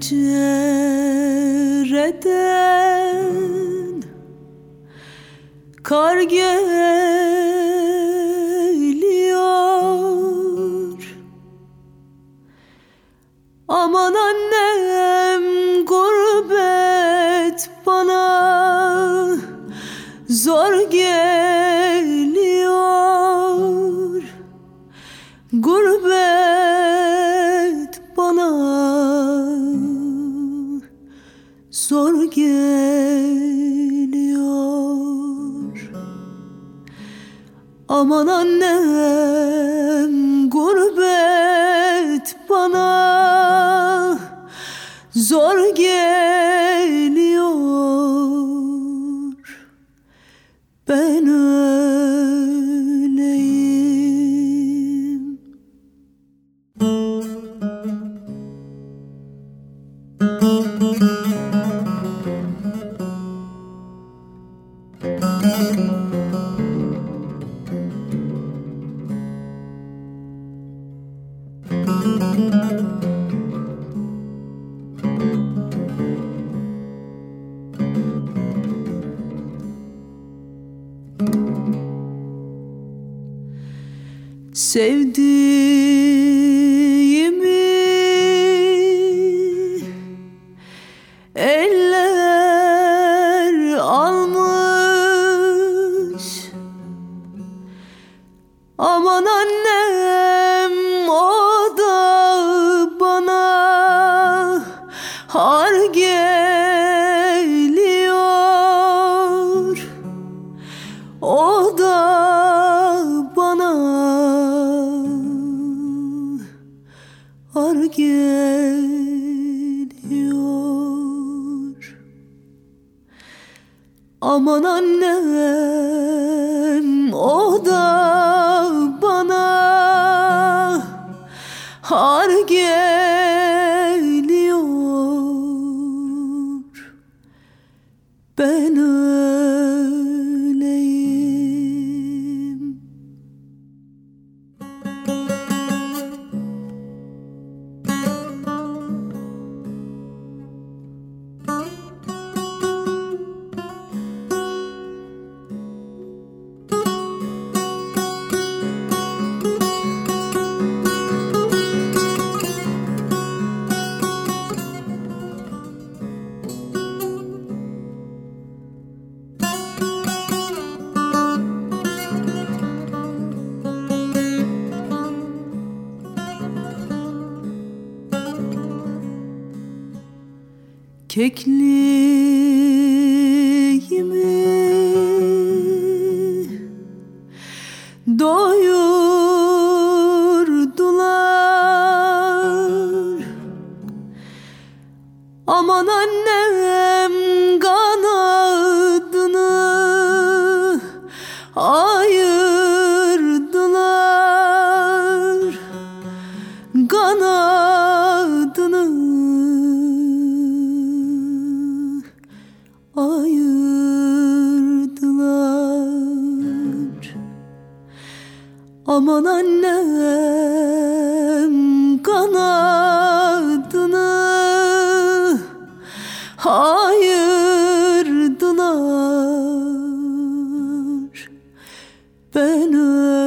pencereden kar gel. ものぬ Aman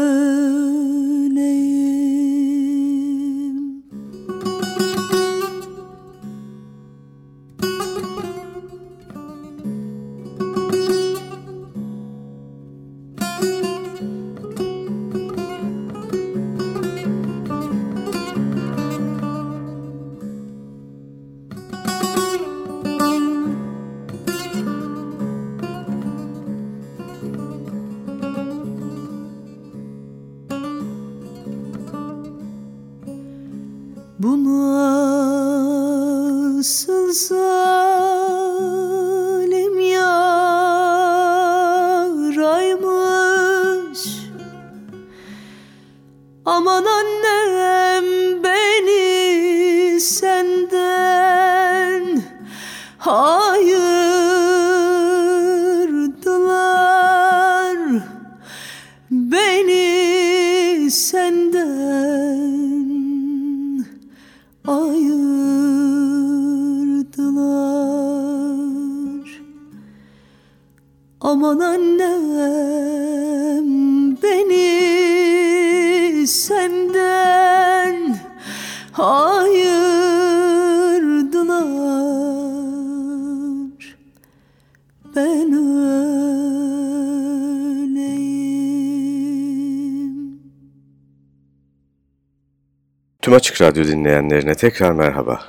Açık Radyo dinleyenlerine tekrar merhaba.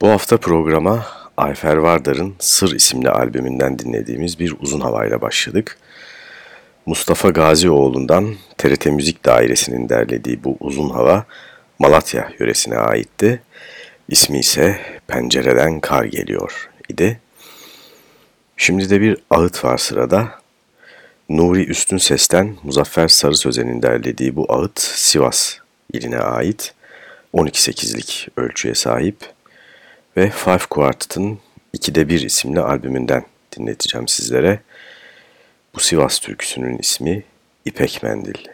Bu hafta programa Ayfer Vardar'ın Sır isimli albümünden dinlediğimiz bir uzun havayla başladık. Mustafa Gazioğlu'ndan TRT Müzik Dairesi'nin derlediği bu uzun hava Malatya yöresine aitti. İsmi ise Pencereden Kar Geliyor idi. Şimdi de bir ağıt var sırada. Nuri Üstün Ses'ten Muzaffer Sarı Sözen'in derlediği bu ağıt Sivas iline ait. 12-8'lik ölçüye sahip ve Five Quartet'ın 2'de 1 isimli albümünden dinleteceğim sizlere. Bu Sivas türküsünün ismi İpek Mendil.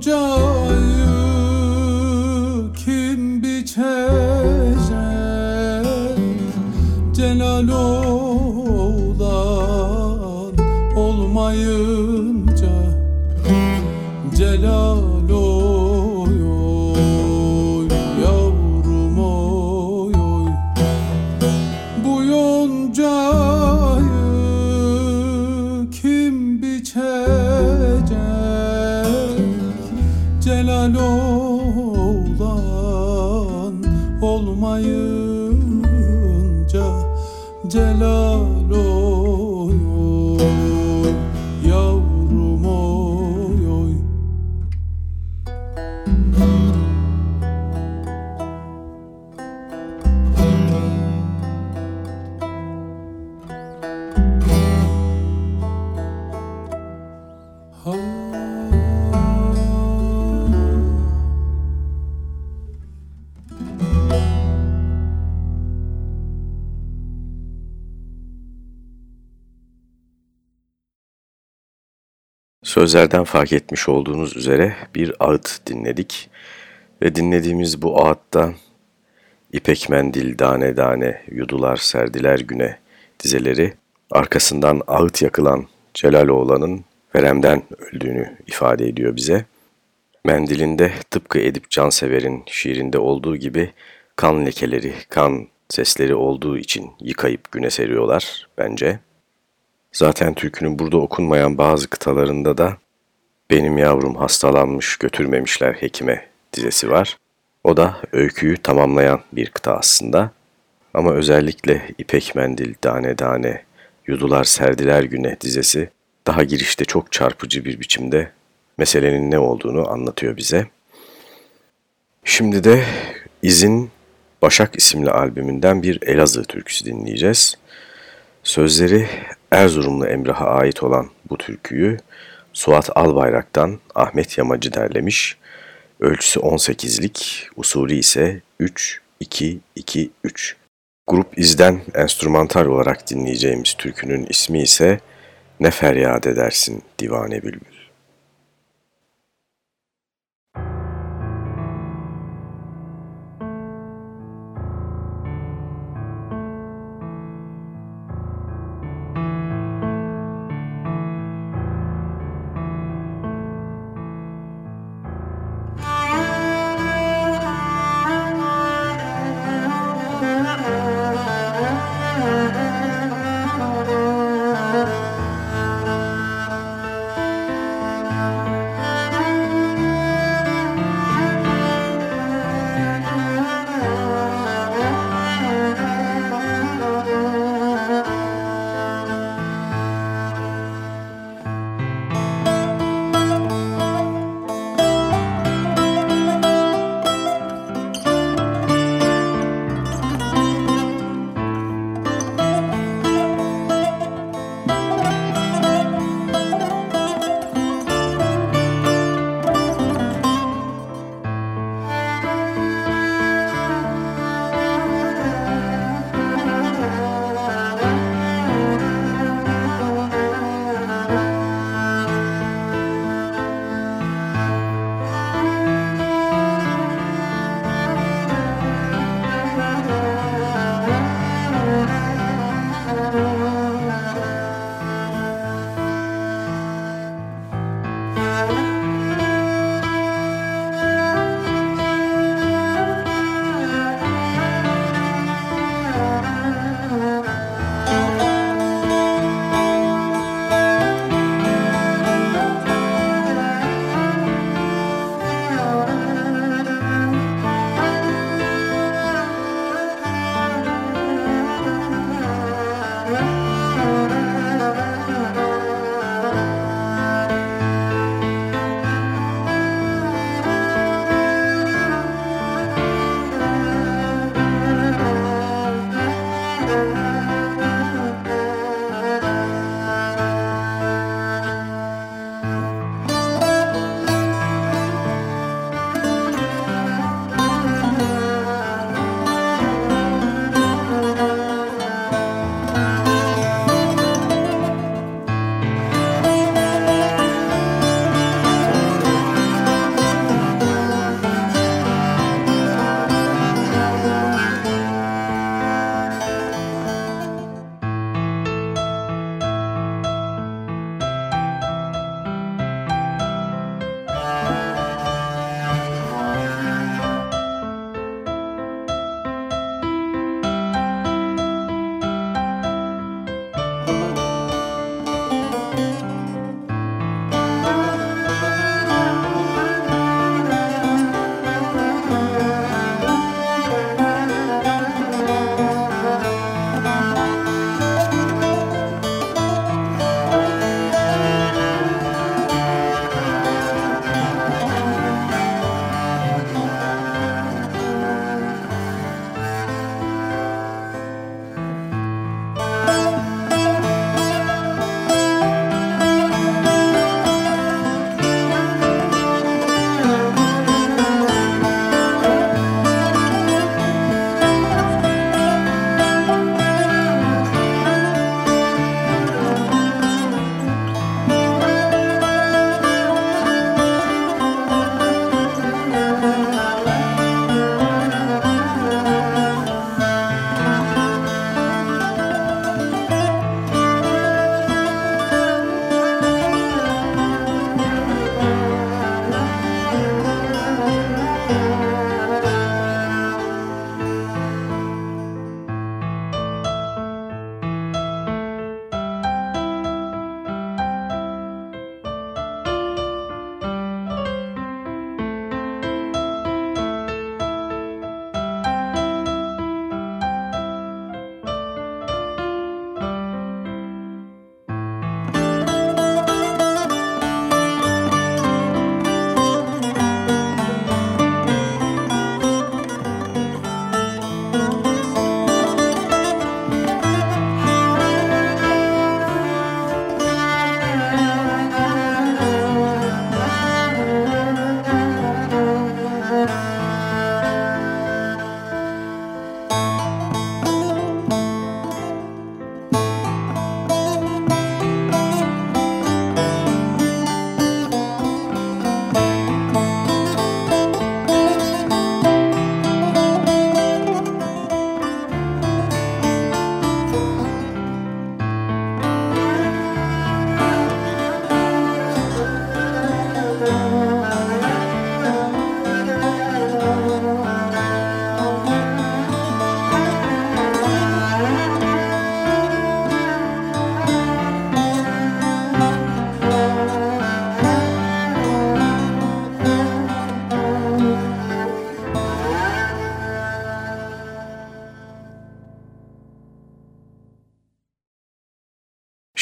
Joe. Sözlerden fark etmiş olduğunuz üzere bir ağıt dinledik ve dinlediğimiz bu ağıtta İpek mendil dane dane yudular serdiler güne dizeleri arkasından ağıt yakılan Celaloğlan'ın veremden öldüğünü ifade ediyor bize. Mendilinde tıpkı Edip Cansever'in şiirinde olduğu gibi kan lekeleri, kan sesleri olduğu için yıkayıp güne seriyorlar bence. Zaten türkünün burada okunmayan bazı kıtalarında da benim yavrum hastalanmış götürmemişler hekime dizesi var. O da öyküyü tamamlayan bir kıta aslında. Ama özellikle İpek Mendil Dane Dane Yudular Serdiler Güne dizesi daha girişte çok çarpıcı bir biçimde meselenin ne olduğunu anlatıyor bize. Şimdi de İzin Başak isimli albümünden bir Elazığ türküsü dinleyeceğiz. Sözleri Erzurumlu Emrah'a ait olan bu türküyü Suat Albayrak'tan Ahmet Yamacı derlemiş. Ölçüsü 18'lik, usulü ise 3-2-2-3. Grup İz'den enstrümantal olarak dinleyeceğimiz türkünün ismi ise Ne Feryat Edersin Divane Bülbül.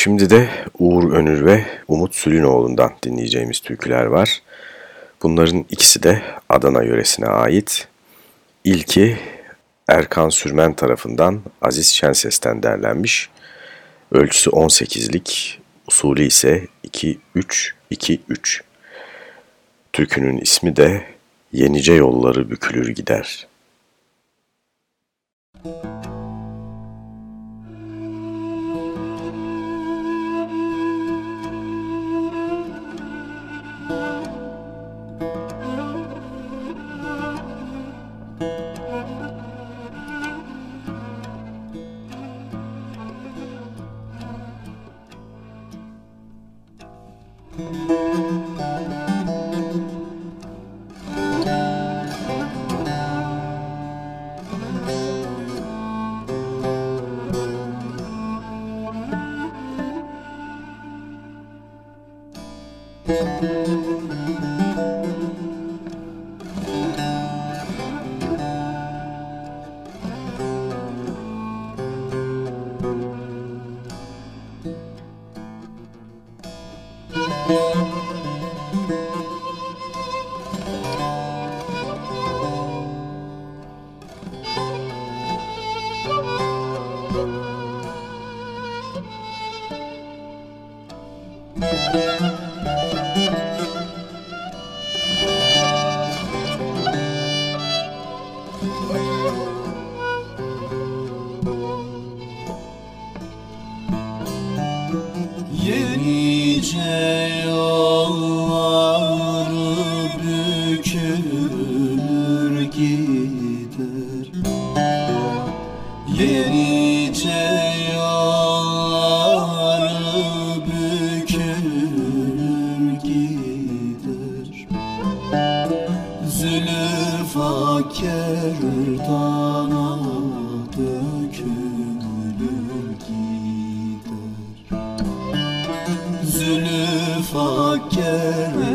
Şimdi de Uğur Önür ve Umut Sülünoğlu'ndan dinleyeceğimiz türküler var. Bunların ikisi de Adana yöresine ait. İlki Erkan Sürmen tarafından Aziz Şenses'ten derlenmiş. Ölçüsü 18'lik, usulü ise 2-3-2-3. Türkünün ismi de Yenice Yolları Bükülür Gider. Müzik Sevdana dökülür gider. Zülüfa gerek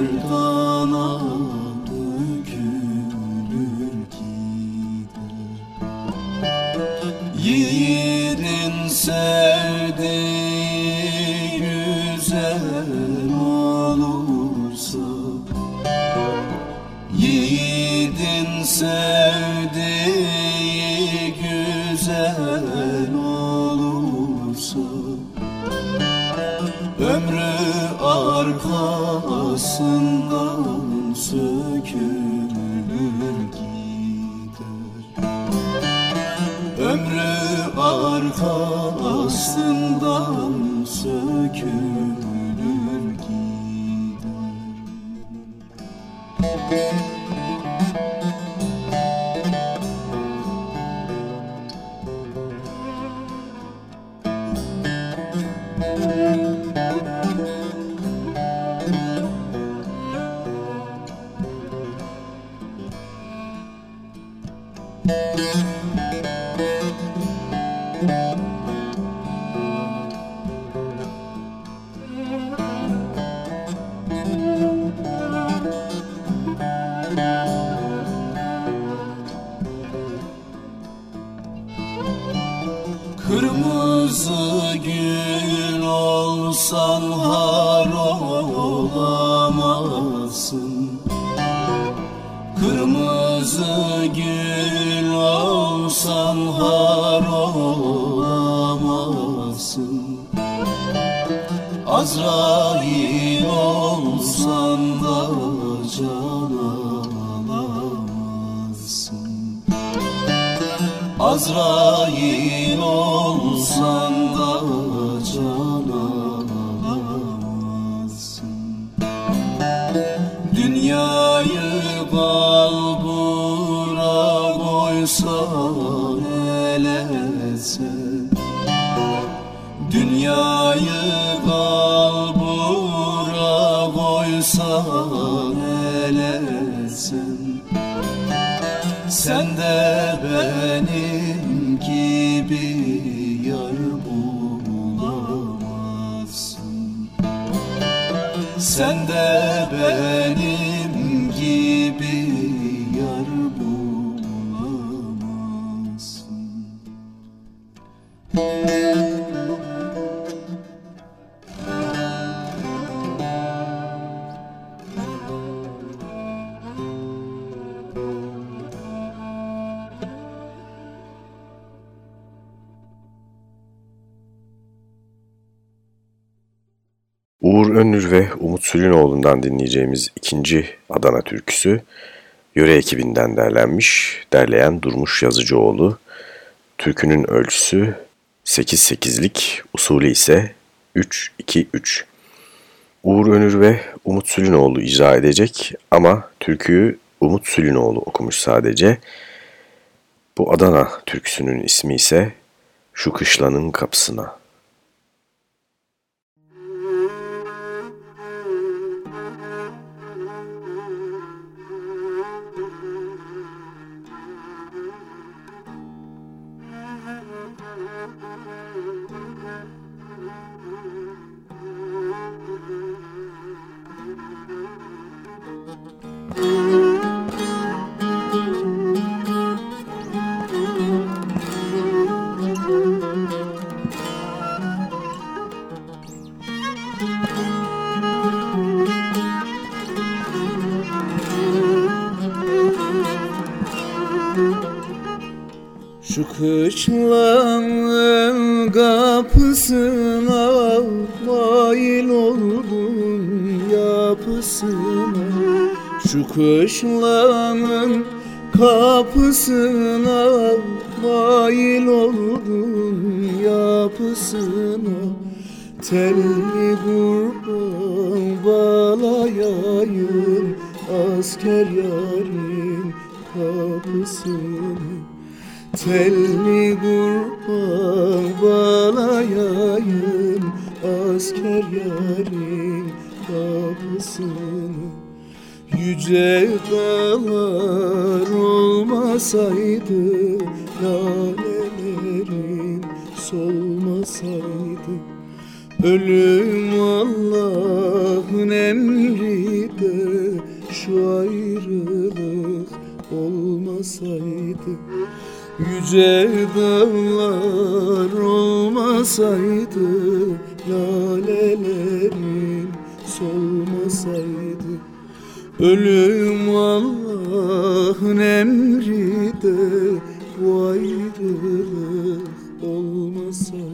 olsan har olamazsın Azrail olsan da can alamazsın. Azrail olsan Sülünoğlu'ndan dinleyeceğimiz ikinci Adana türküsü yöre ekibinden derlenmiş, derleyen Durmuş Yazıcıoğlu. Türkünün ölçüsü 8-8'lik, usulü ise 3-2-3. Uğur Önür ve Umut Sülünoğlu icra edecek ama türküyü Umut Sülünoğlu okumuş sadece. Bu Adana türküsünün ismi ise Şu Kışlanın Kapısına. Ölüm Allah'ın emri de şu ayrılık olmasaydı Yüce dağlar olmasaydı Lalelerin solmasaydı. Ölüm Allah'ın emri de Bu ayrılık olmasaydı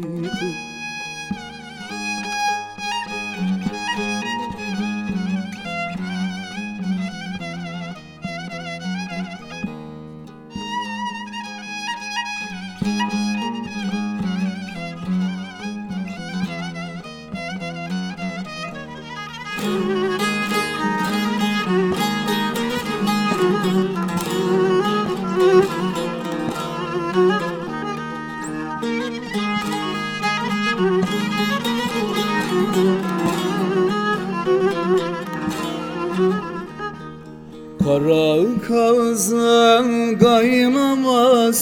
Kara kazan kaynamasın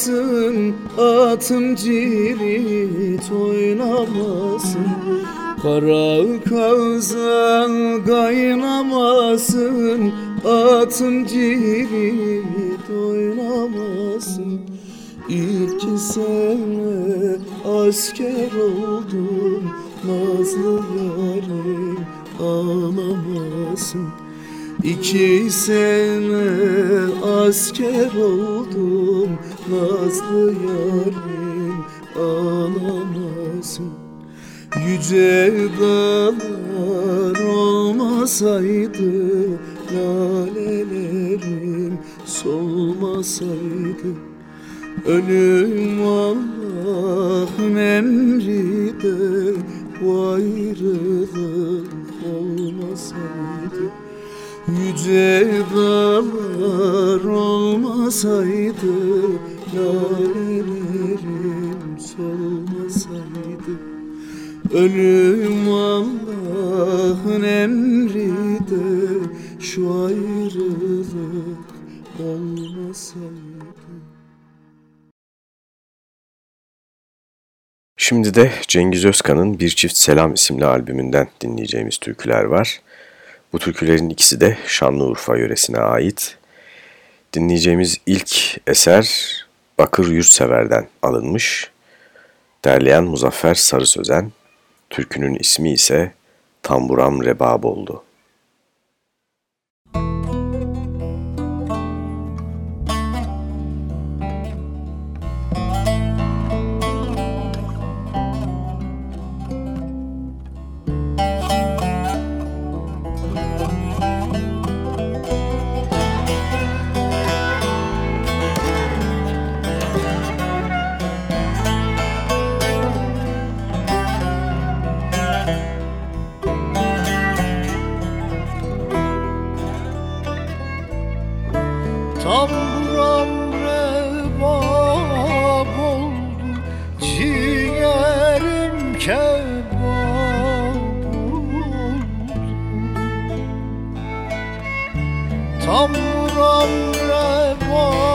Atım cirit oynamasın Kara kazan kaynamasın Atım cirit oynamasın İki sene asker oldum Nazlı yarim ağlamasın İki sene asker oldum Nazlı yarim ağlamasın Yüce dağlar olmasaydı Lalelerim solmasaydı. Ölüm Allah'ın emri de Bu ayrılık olmasaydı Yüce dağlar olmasaydı Lalelerim solmasaydı Ölüm Allah'ın emri Şu ayrılık olmasaydı Şimdi de Cengiz Özkan'ın Bir Çift Selam isimli albümünden dinleyeceğimiz türküler var. Bu türkülerin ikisi de Şanlıurfa yöresine ait. Dinleyeceğimiz ilk eser Bakır Yurtsever'den alınmış. Derleyen Muzaffer Sarı Sözen, türkünün ismi ise Tamburam Rebab oldu. Sombromre boy.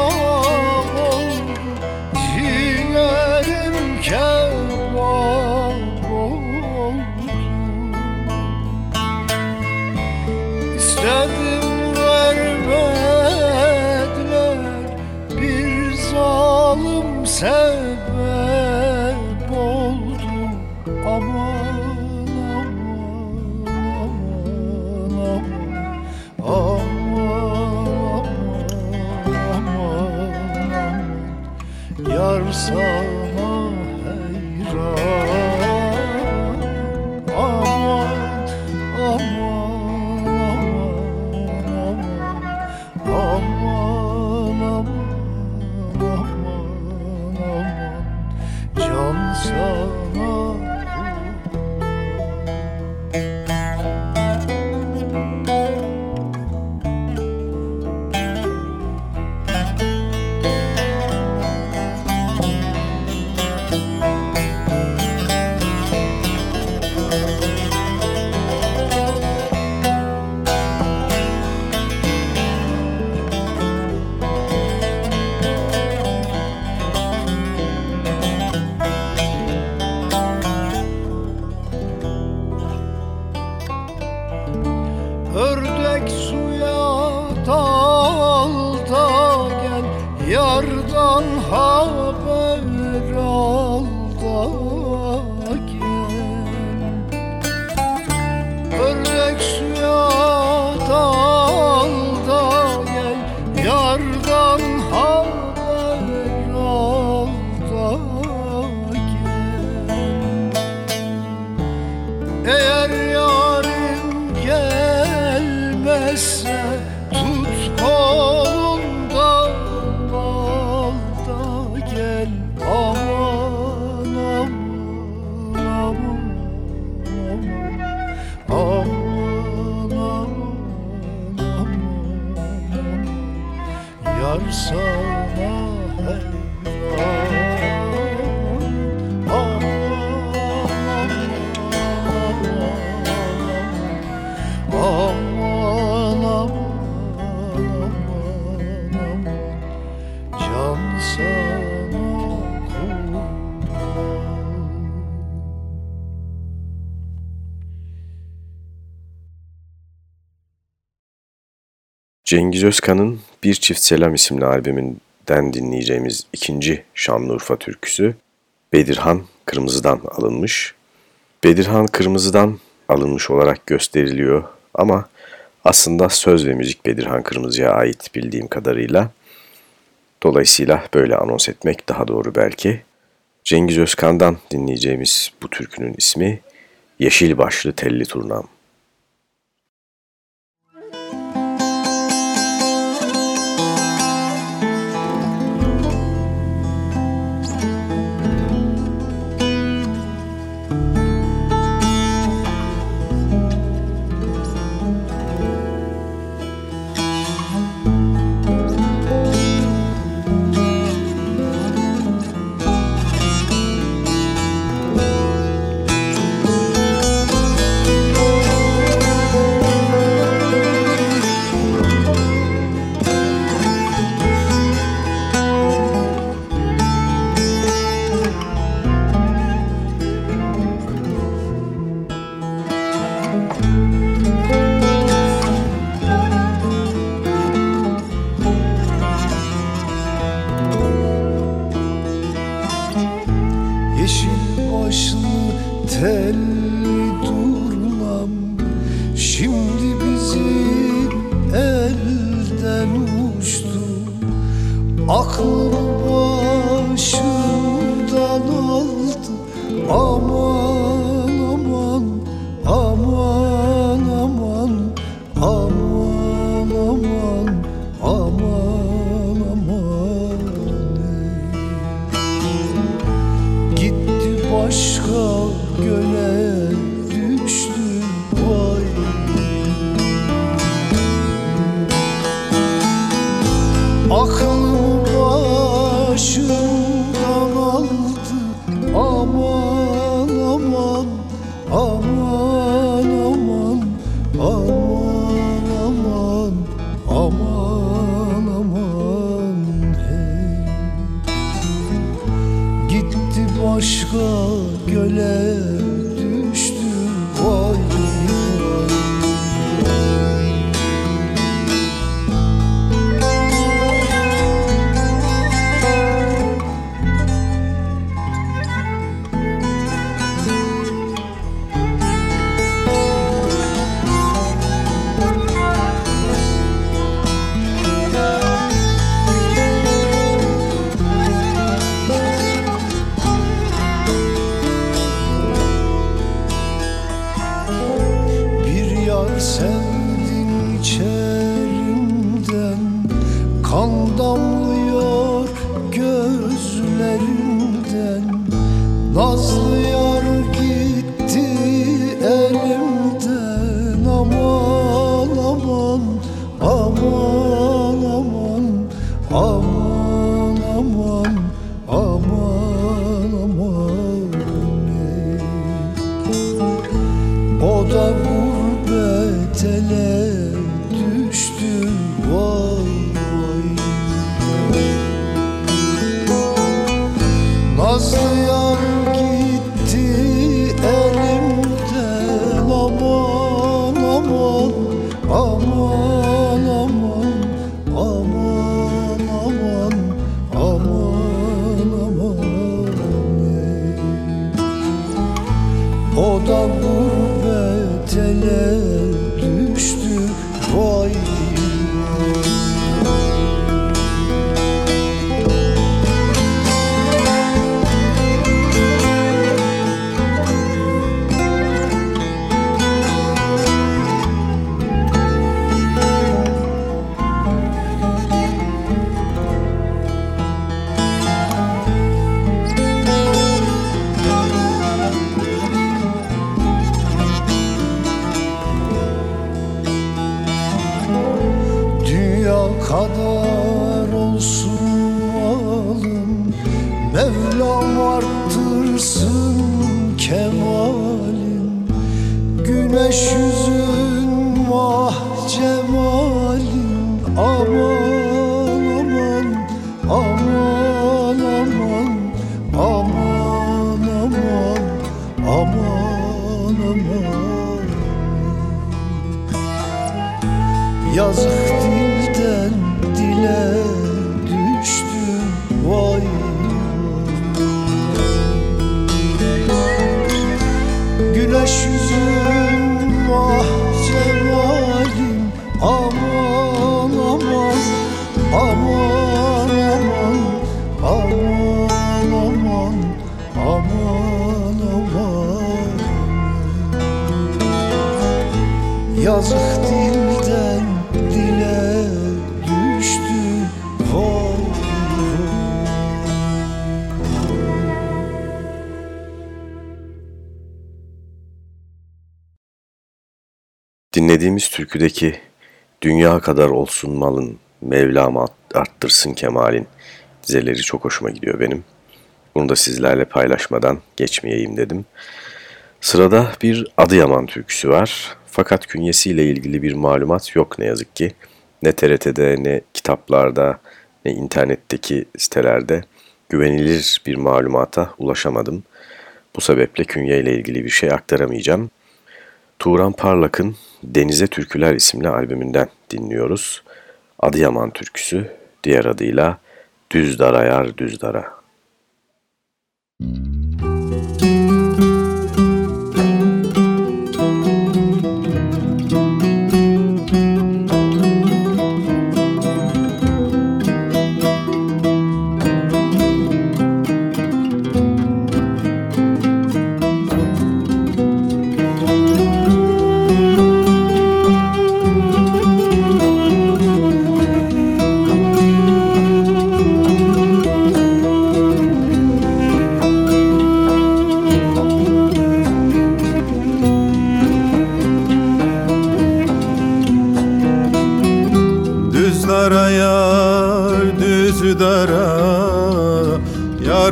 Cengiz Özkan'ın Bir Çift Selam isimli albümünden dinleyeceğimiz ikinci Şanlıurfa türküsü Bedirhan Kırmızı'dan alınmış. Bedirhan Kırmızı'dan alınmış olarak gösteriliyor ama aslında söz ve müzik Bedirhan Kırmızı'ya ait bildiğim kadarıyla. Dolayısıyla böyle anons etmek daha doğru belki. Cengiz Özkan'dan dinleyeceğimiz bu türkünün ismi Yeşil Başlı Telli Turnam. aşka göle Türküdeki dünya kadar olsun malın, Mevlam arttırsın kemalin dizeleri çok hoşuma gidiyor benim. Bunu da sizlerle paylaşmadan geçmeyeyim dedim. Sırada bir Adıyaman türküsü var. Fakat künyesiyle ilgili bir malumat yok ne yazık ki. Ne TRT'de ne kitaplarda ne internetteki sitelerde güvenilir bir malumata ulaşamadım. Bu sebeple künye ilgili bir şey aktaramayacağım. Turan Parlak'ın Denize Türküler isimli albümünden dinliyoruz. Adıyaman türküsü, diğer adıyla Düz Dara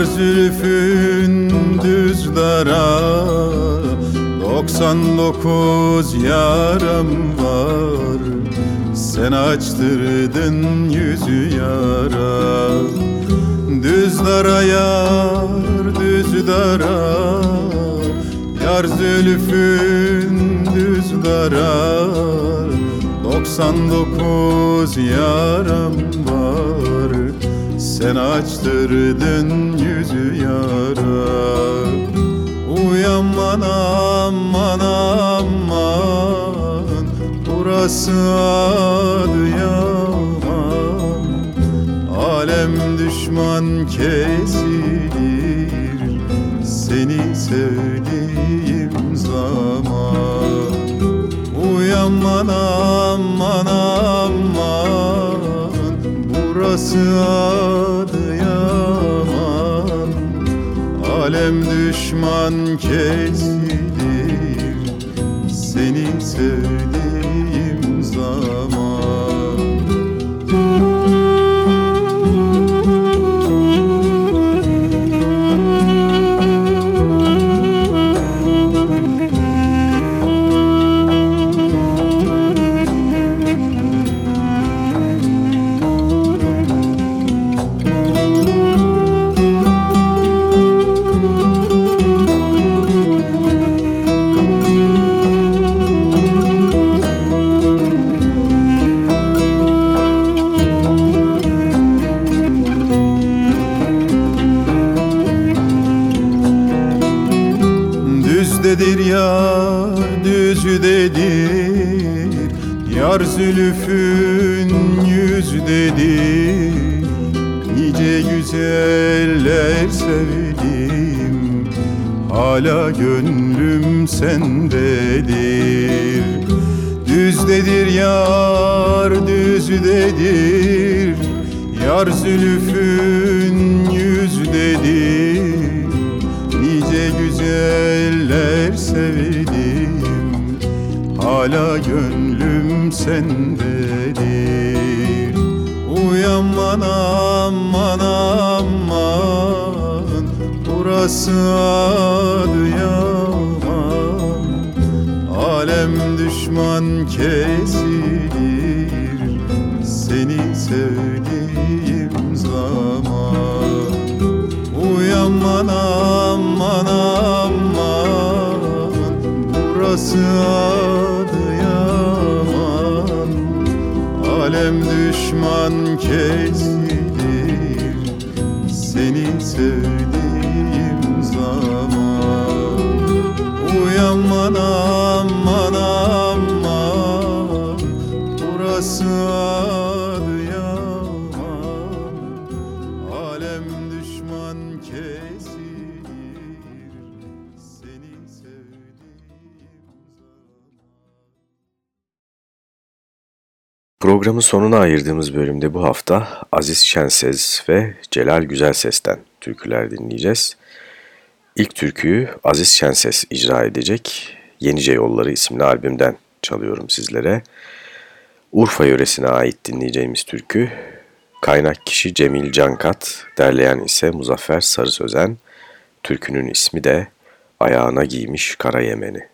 Yar Düz Dara. dokuz yaram var Sen açtırdın yüzü yara Düz dara yar, düz dara Yar zülfün düz dara Doksan dokuz yaram açtırdın yüzü yara. Uyanman aman aman. Burası Adıyaman Alem düşman kesilir. Seni sevdiğim zaman. Uyanman aman aman. Burası Adıyaman Alem düşman kesilir zülfün yüzdedir Nice güzeller sevdim. Hala gönlüm sendedir. Düzdedir yar düzdedir Yar zülfün yüzdedir Nice güzeller sevdim. Hala gönlüm sendedir Uyanman aman aman. Burası Adıyaman Alem düşman kesilir. Seni sevdiğim zaman. Uyanman aman aman. Burası Adıyaman düşman kesilir Programın sonuna ayırdığımız bölümde bu hafta Aziz Şenses ve Celal Güzelses'ten türküler dinleyeceğiz. İlk türküyü Aziz Şenses icra edecek Yenice Yolları isimli albümden çalıyorum sizlere. Urfa yöresine ait dinleyeceğimiz türkü kaynak kişi Cemil Cankat, derleyen ise Muzaffer Sarı Sözen. Türkünün ismi de Ayağına Giymiş Kara Yemeni.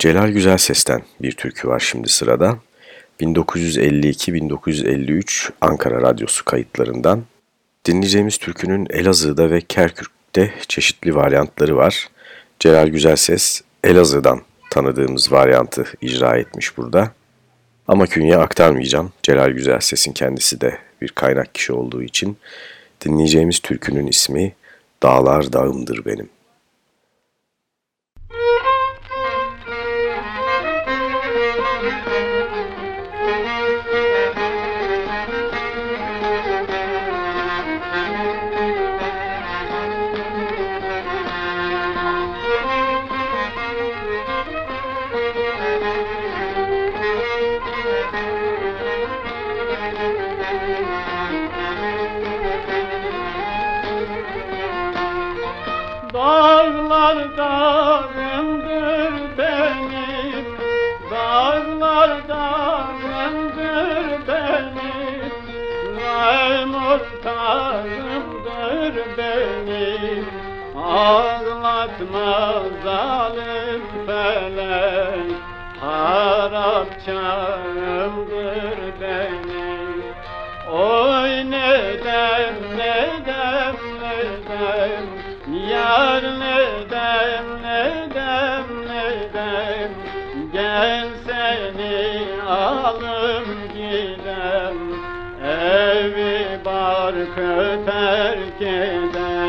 Celal Güzelses'ten bir türkü var şimdi sırada. 1952-1953 Ankara Radyosu kayıtlarından. Dinleyeceğimiz türkünün Elazığ'da ve Kerkük'te çeşitli varyantları var. Celal Güzelses Elazığ'dan tanıdığımız varyantı icra etmiş burada. Ama künye aktarmayacağım. Celal Güzelses'in kendisi de bir kaynak kişi olduğu için dinleyeceğimiz türkünün ismi Dağlar Dağımdır Benim. beni Ağlatma zalim felek. Harap çağırdır beni Oy nedem nedem nedem Yar nedem nedem nedem Gel seni alım gidem Evi barkı terk edem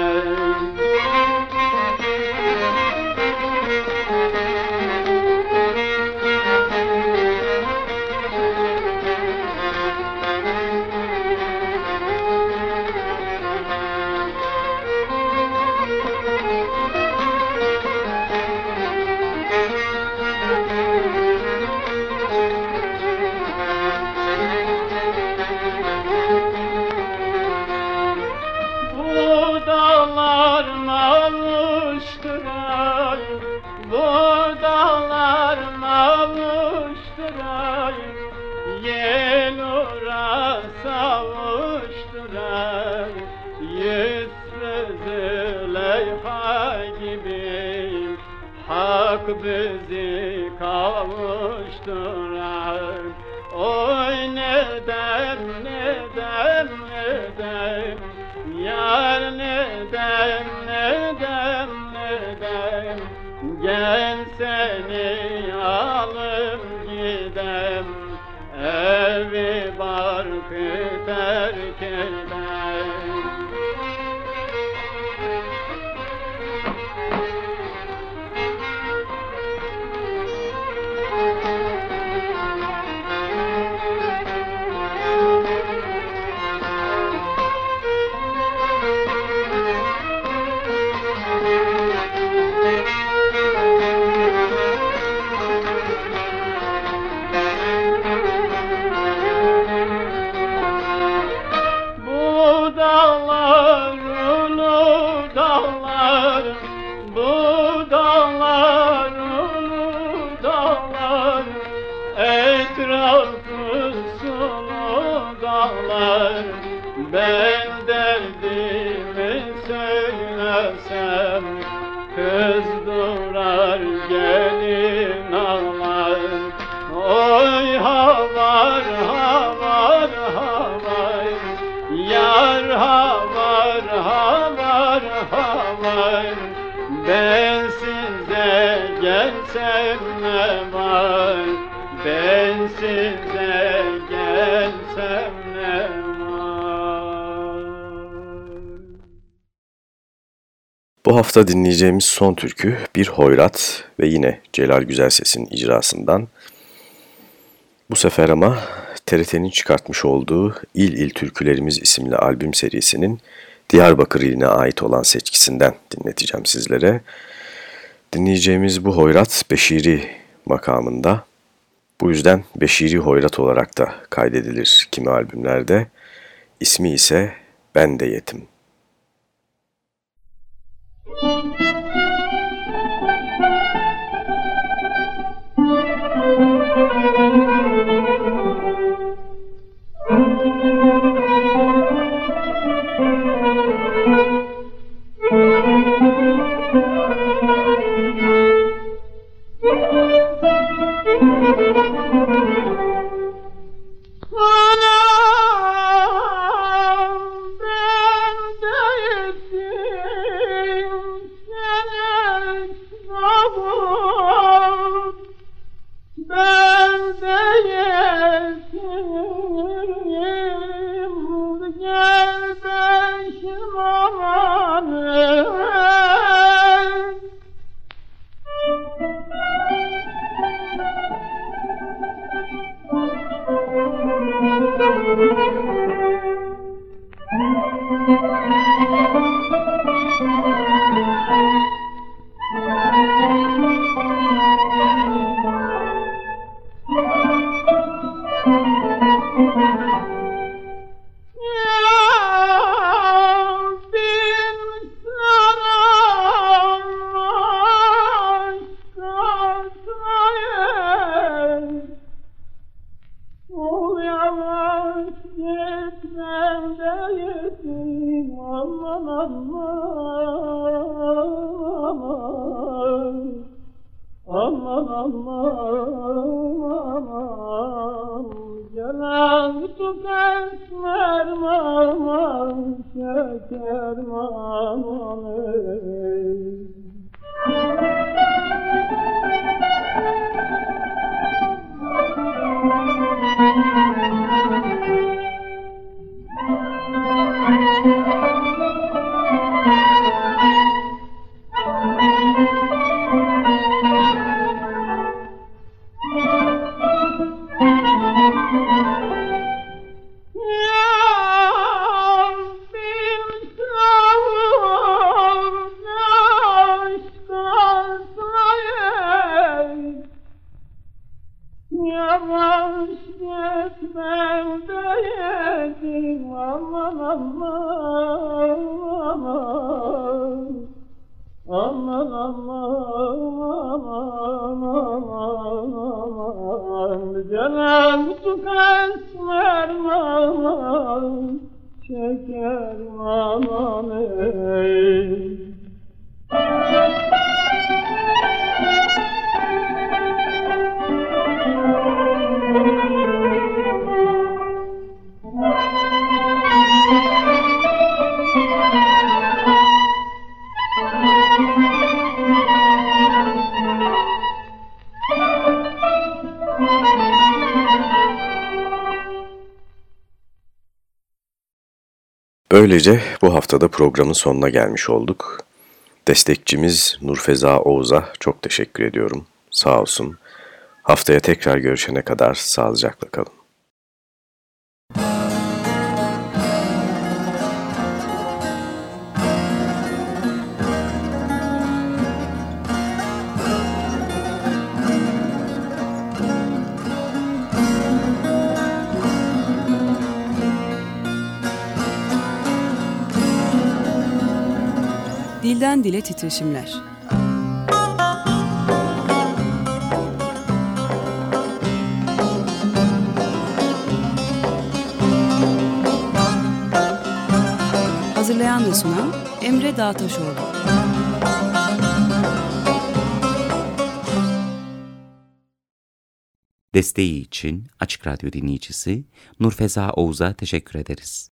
durar gelin hafta dinleyeceğimiz son türkü bir hoyrat ve yine Celal Güzelses'in icrasından. Bu sefer ama TRT'nin çıkartmış olduğu İl İl Türkülerimiz isimli albüm serisinin Diyarbakır iline ait olan seçkisinden dinleteceğim sizlere. Dinleyeceğimiz bu hoyrat Beşiri makamında. Bu yüzden Beşiri hoyrat olarak da kaydedilir kimi albümlerde. İsmi ise Ben de Yetim. Böylece bu haftada programın sonuna gelmiş olduk. Destekçimiz Nurfeza Oğuz'a çok teşekkür ediyorum. Sağ olsun. Haftaya tekrar görüşene kadar sağlıcakla kalın. Dile titreşimler. Hazırlayan ve sunan Emre Dağtaşoğlu. Desteği için Açık Radyo dinleyicisi Nurfeza Oğuz'a teşekkür ederiz.